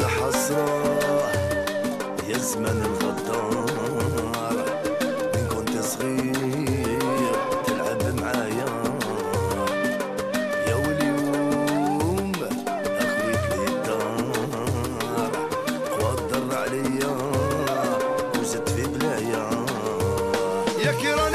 يا حسرة يا زمان كنت صغير تلعب معايا. الدار عليا في بلايا. كرام